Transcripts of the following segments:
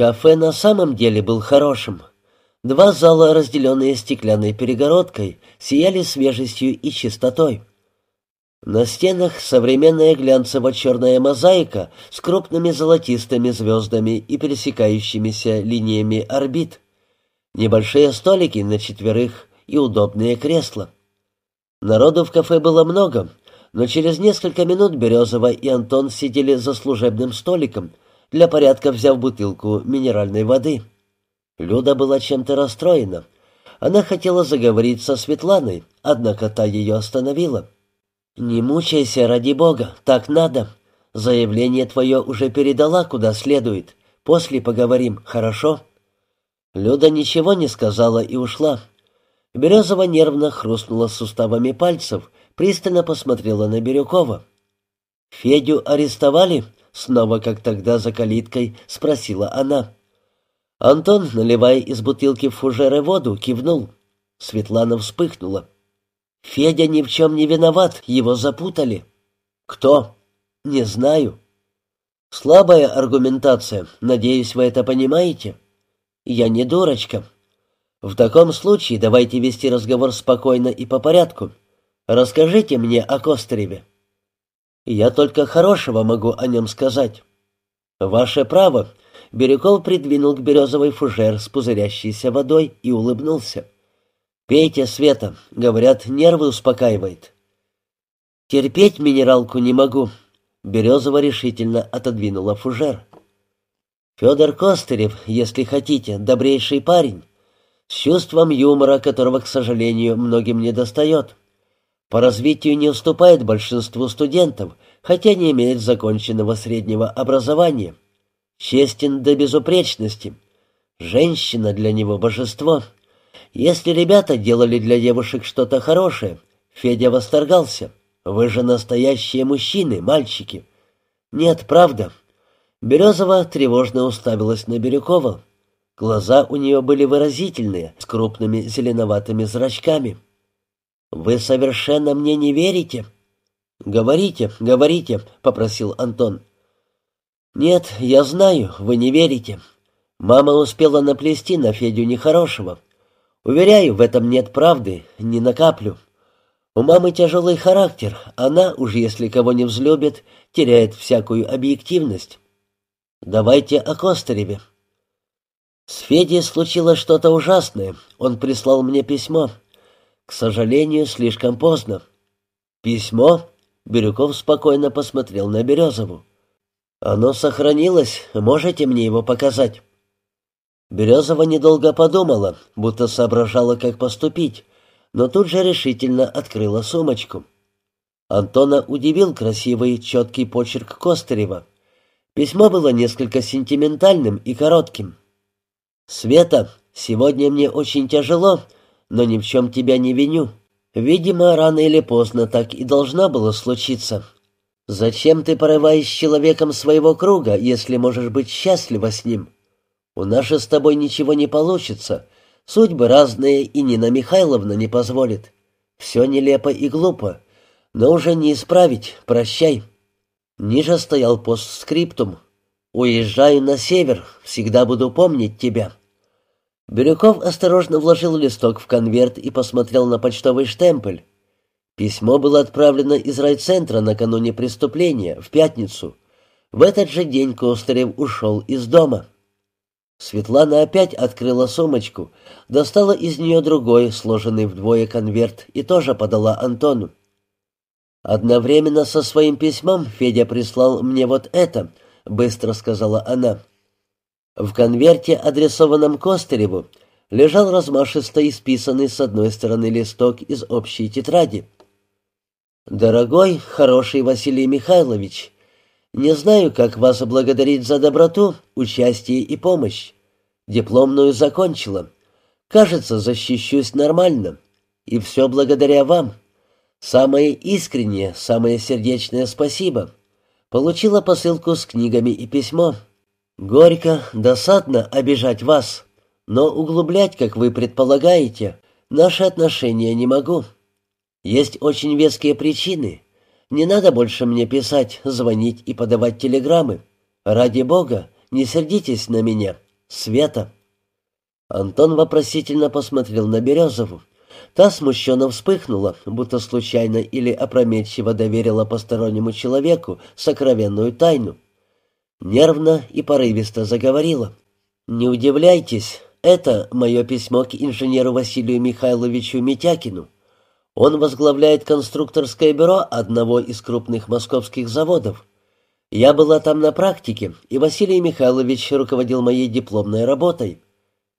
Кафе на самом деле был хорошим. Два зала, разделенные стеклянной перегородкой, сияли свежестью и чистотой. На стенах современная глянцево-черная мозаика с крупными золотистыми звездами и пересекающимися линиями орбит. Небольшие столики на четверых и удобные кресла. Народу в кафе было много, но через несколько минут Березова и Антон сидели за служебным столиком, для порядка взяв бутылку минеральной воды. Люда была чем-то расстроена. Она хотела заговорить со Светланой, однако та ее остановила. «Не мучайся, ради бога, так надо. Заявление твое уже передала куда следует. После поговорим, хорошо?» Люда ничего не сказала и ушла. Березова нервно хрустнула суставами пальцев, пристально посмотрела на Бирюкова. «Федю арестовали?» — снова, как тогда за калиткой, спросила она. Антон, наливая из бутылки в фужеры воду, кивнул. Светлана вспыхнула. «Федя ни в чем не виноват, его запутали». «Кто?» «Не знаю». «Слабая аргументация, надеюсь, вы это понимаете?» «Я не дурочка. В таком случае давайте вести разговор спокойно и по порядку. Расскажите мне о Костреве». «Я только хорошего могу о нем сказать». «Ваше право». Бирюков придвинул к березовой фужер с пузырящейся водой и улыбнулся. «Пейте, Света. Говорят, нервы успокаивает». «Терпеть минералку не могу». Березова решительно отодвинула фужер. «Федор Костырев, если хотите, добрейший парень, с чувством юмора, которого, к сожалению, многим не достает. По развитию не уступает большинству студентов, хотя не имеет законченного среднего образования. Честен до безупречности. Женщина для него божество. Если ребята делали для девушек что-то хорошее, Федя восторгался. Вы же настоящие мужчины, мальчики. Нет, правда. Березова тревожно уставилась на Бирюкова. Глаза у нее были выразительные, с крупными зеленоватыми зрачками. «Вы совершенно мне не верите?» «Говорите, говорите», — попросил Антон. «Нет, я знаю, вы не верите. Мама успела наплести на Федю нехорошего. Уверяю, в этом нет правды, ни на каплю. У мамы тяжелый характер, она, уж если кого не взлюбит, теряет всякую объективность. Давайте о Костареве. С Федей случилось что-то ужасное. Он прислал мне письмо. К сожалению, слишком поздно. Письмо? Бирюков спокойно посмотрел на Березову. «Оно сохранилось. Можете мне его показать?» Березова недолго подумала, будто соображала, как поступить, но тут же решительно открыла сумочку. Антона удивил красивый, четкий почерк Костырева. Письмо было несколько сентиментальным и коротким. «Света, сегодня мне очень тяжело, но ни в чем тебя не виню. Видимо, рано или поздно так и должна была случиться. Зачем ты порываешь с человеком своего круга, если можешь быть счастлива с ним? У нас же с тобой ничего не получится. Судьбы разные, и Нина Михайловна не позволит. Все нелепо и глупо, но уже не исправить, прощай». Ниже стоял постскриптум. «Уезжаю на север, всегда буду помнить тебя». Бирюков осторожно вложил листок в конверт и посмотрел на почтовый штемпель. Письмо было отправлено из райцентра накануне преступления, в пятницу. В этот же день Костарев ушел из дома. Светлана опять открыла сумочку, достала из нее другой, сложенный вдвое конверт, и тоже подала Антону. «Одновременно со своим письмом Федя прислал мне вот это», — быстро сказала она. В конверте, адресованном Костыреву, лежал размашисто исписанный с одной стороны листок из общей тетради. «Дорогой, хороший Василий Михайлович, не знаю, как вас благодарить за доброту, участие и помощь. Дипломную закончила. Кажется, защищусь нормально. И все благодаря вам. Самое искреннее, самое сердечное спасибо. Получила посылку с книгами и письмо. Горько, досадно обижать вас, но углублять, как вы предполагаете, наши отношения не могу. Есть очень веские причины. Не надо больше мне писать, звонить и подавать телеграммы. Ради бога, не сердитесь на меня. Света. Антон вопросительно посмотрел на Березову. Та смущенно вспыхнула, будто случайно или опрометчиво доверила постороннему человеку сокровенную тайну. Нервно и порывисто заговорила. «Не удивляйтесь, это мое письмо к инженеру Василию Михайловичу Митякину. Он возглавляет конструкторское бюро одного из крупных московских заводов. Я была там на практике, и Василий Михайлович руководил моей дипломной работой.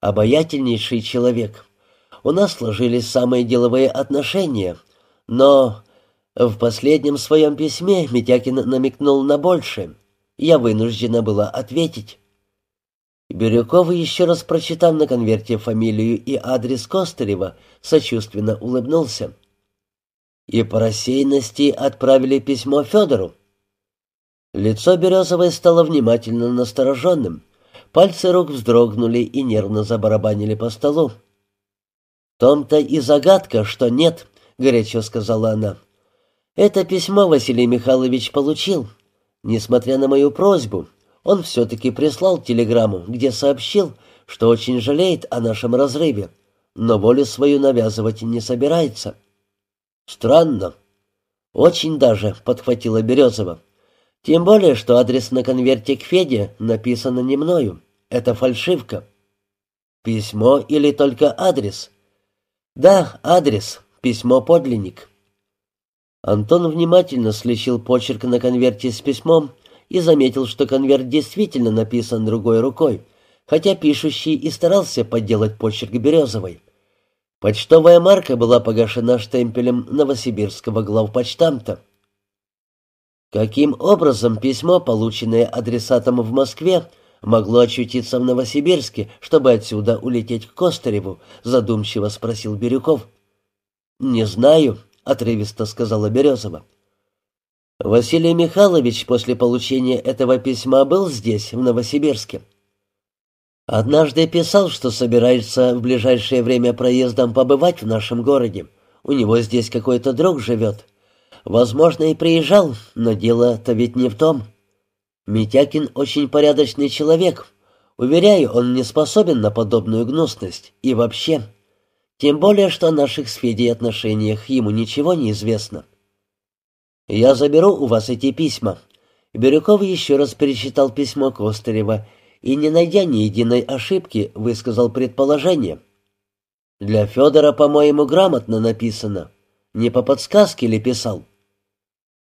Обаятельнейший человек. У нас сложились самые деловые отношения, но в последнем своем письме Митякин намекнул на большее. Я вынуждена была ответить. Бирюков, еще раз прочитав на конверте фамилию и адрес Костырева, сочувственно улыбнулся. И по рассеянности отправили письмо Федору. Лицо Березовой стало внимательно настороженным. Пальцы рук вздрогнули и нервно забарабанили по столу. «В том-то и загадка, что нет», — горячо сказала она. «Это письмо Василий Михайлович получил. Несмотря на мою просьбу, он все-таки прислал телеграмму, где сообщил, что очень жалеет о нашем разрыве, но волю свою навязывать не собирается». «Странно». «Очень даже», — подхватила Березова. Тем более, что адрес на конверте к Феде написано не мною. Это фальшивка. Письмо или только адрес? Да, адрес. Письмо-подлинник. Антон внимательно слечил почерк на конверте с письмом и заметил, что конверт действительно написан другой рукой, хотя пишущий и старался подделать почерк Березовой. Почтовая марка была погашена штемпелем новосибирского главпочтамта. Каким образом письмо, полученное адресатом в Москве, могло очутиться в Новосибирске, чтобы отсюда улететь к Костыреву? задумчиво спросил Бирюков. Не знаю, отрывисто сказала Березова. Василий Михайлович после получения этого письма был здесь, в Новосибирске. Однажды писал, что собирается в ближайшее время проездом побывать в нашем городе. У него здесь какой-то друг живет. Возможно, и приезжал, но дело-то ведь не в том. Митякин очень порядочный человек. Уверяю, он не способен на подобную гнусность. И вообще. Тем более, что о наших с Федей отношениях ему ничего не известно. «Я заберу у вас эти письма». Бирюков еще раз перечитал письмо Костырева и, не найдя ни единой ошибки, высказал предположение. «Для Федора, по-моему, грамотно написано. Не по подсказке ли писал?»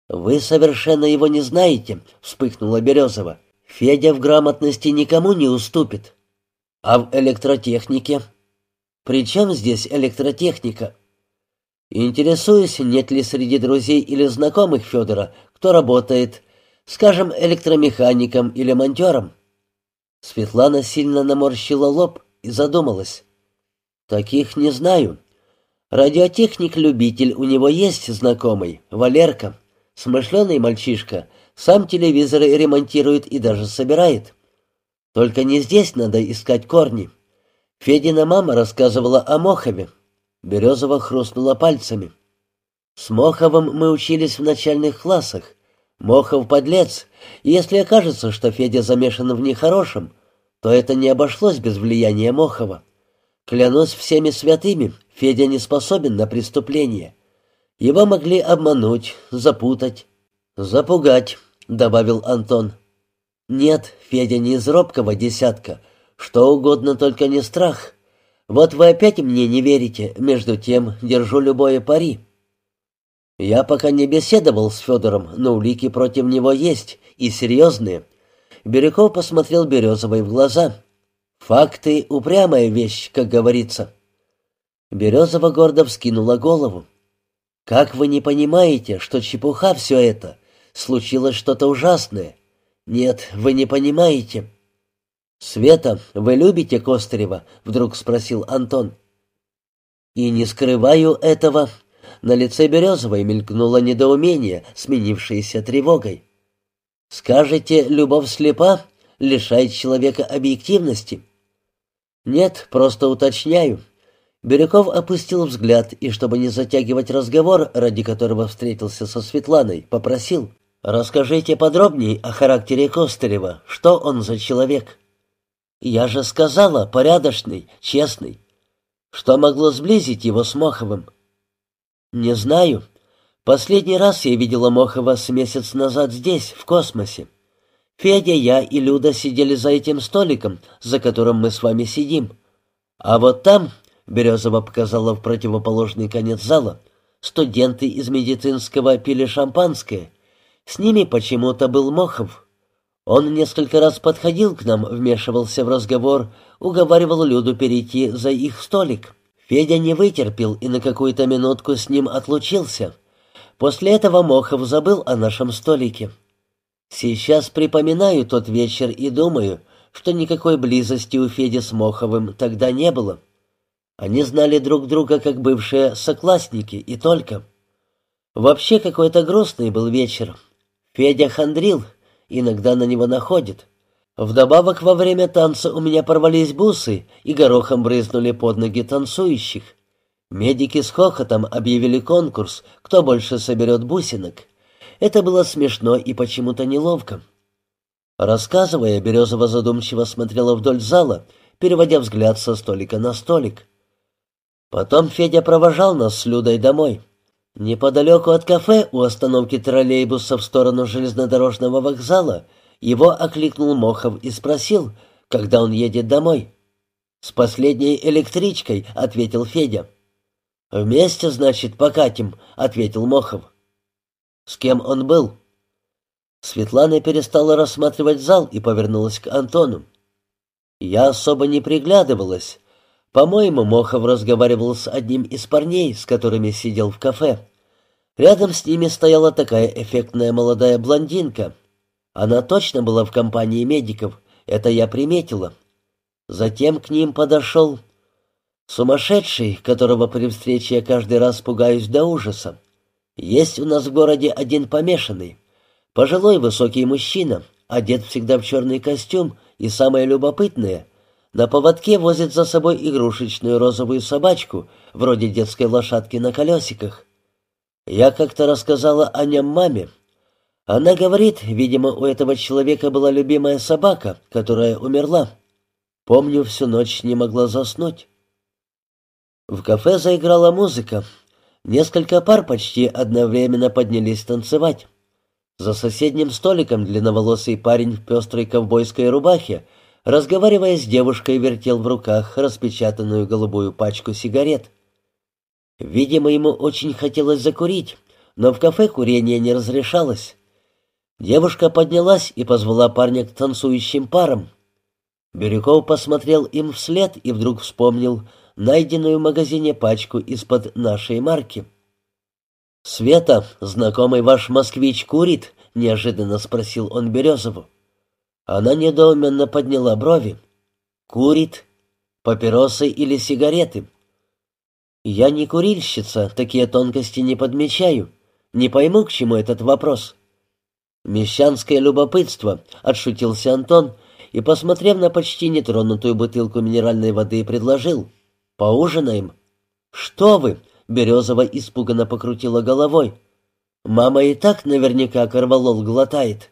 «Вы совершенно его не знаете», — вспыхнула Березова. «Федя в грамотности никому не уступит». «А в электротехнике?» «При чем здесь электротехника?» «Интересуюсь, нет ли среди друзей или знакомых Федора, кто работает, скажем, электромехаником или монтером?» Светлана сильно наморщила лоб и задумалась. «Таких не знаю. Радиотехник-любитель у него есть знакомый, Валерка». Смышленый мальчишка, сам телевизоры ремонтирует и даже собирает. Только не здесь надо искать корни. Федина мама рассказывала о Мохове. Березова хрустнула пальцами. С Моховым мы учились в начальных классах. Мохов подлец, и если окажется, что Федя замешан в нехорошем, то это не обошлось без влияния Мохова. Клянусь всеми святыми, Федя не способен на преступление. Его могли обмануть, запутать, запугать, добавил Антон. Нет, Федя не из робкого десятка, что угодно, только не страх. Вот вы опять мне не верите, между тем держу любое пари. Я пока не беседовал с Федором, но улики против него есть, и серьезные. Бирюков посмотрел Березовой в глаза. «Факты — упрямая вещь, как говорится». Березова гордо вскинула голову. «Как вы не понимаете, что чепуха все это? Случилось что-то ужасное. Нет, вы не понимаете». «Света, вы любите Костырева?» — вдруг спросил Антон. «И не скрываю этого». На лице Березовой мелькнуло недоумение, сменившееся тревогой. «Скажете, любовь слепа, лишает человека объективности?» «Нет, просто уточняю. Бирюков опустил взгляд и, чтобы не затягивать разговор, ради которого встретился со Светланой, попросил «Расскажите подробнее о характере Костырева. Что он за человек?» Я же сказала, порядочный, честный. Что могло сблизить его с Моховым? Не знаю. Последний раз я видела Мохова с месяц назад здесь, в космосе. Федя, я и Люда сидели за этим столиком, за которым мы с вами сидим. А вот там, Березова показала в противоположный конец зала, студенты из медицинского пили шампанское. С ними почему-то был Мохов. Он несколько раз подходил к нам, вмешивался в разговор, уговаривал Люду перейти за их столик. Федя не вытерпел и на какую-то минутку с ним отлучился. После этого Мохов забыл о нашем столике. Сейчас припоминаю тот вечер и думаю, что никакой близости у Феди с Моховым тогда не было. Они знали друг друга как бывшие соклассники и только. Вообще какой-то грустный был вечер. Федя хандрил, иногда на него находит. Вдобавок во время танца у меня порвались бусы и горохом брызнули под ноги танцующих. Медики с хохотом объявили конкурс, кто больше соберет бусинок. Это было смешно и почему-то неловко. Рассказывая, Березова задумчиво смотрела вдоль зала, переводя взгляд со столика на столик. Потом Федя провожал нас с Людой домой. Неподалеку от кафе у остановки троллейбуса в сторону железнодорожного вокзала его окликнул Мохов и спросил, когда он едет домой. «С последней электричкой», — ответил Федя. «Вместе, значит, покатим», — ответил Мохов. «С кем он был?» Светлана перестала рассматривать зал и повернулась к Антону. Я особо не приглядывалась, по-моему, Мохов разговаривал с одним из парней, с которыми сидел в кафе. Рядом с ними стояла такая эффектная молодая блондинка. Она точно была в компании медиков, это я приметила. Затем к ним подошел сумасшедший, которого при встрече я каждый раз пугаюсь до ужаса. Есть у нас в городе один помешанный. Пожилой высокий мужчина, одет всегда в черный костюм, и самое любопытное — на поводке возит за собой игрушечную розовую собачку, вроде детской лошадки на колесиках. Я как-то рассказала о нем маме. Она говорит, видимо, у этого человека была любимая собака, которая умерла. Помню, всю ночь не могла заснуть. В кафе заиграла музыка. Несколько пар почти одновременно поднялись танцевать. За соседним столиком длинноволосый парень в пестрой ковбойской рубахе разговаривая с девушкой, вертел в руках распечатанную голубую пачку сигарет. Видимо, ему очень хотелось закурить, но в кафе курение не разрешалось. Девушка поднялась и позвала парня к танцующим парам. Бирюков посмотрел им вслед и вдруг вспомнил найденную в магазине пачку из-под нашей марки. «Света, знакомый ваш москвич курит?» — неожиданно спросил он Березову. Она недоуменно подняла брови. «Курит? Папиросы или сигареты?» «Я не курильщица, такие тонкости не подмечаю. Не пойму, к чему этот вопрос». «Мещанское любопытство», — отшутился Антон и, посмотрев на почти нетронутую бутылку минеральной воды, предложил. «Поужинаем». «Что вы?» — Березова испуганно покрутила головой. «Мама и так наверняка корвалол глотает».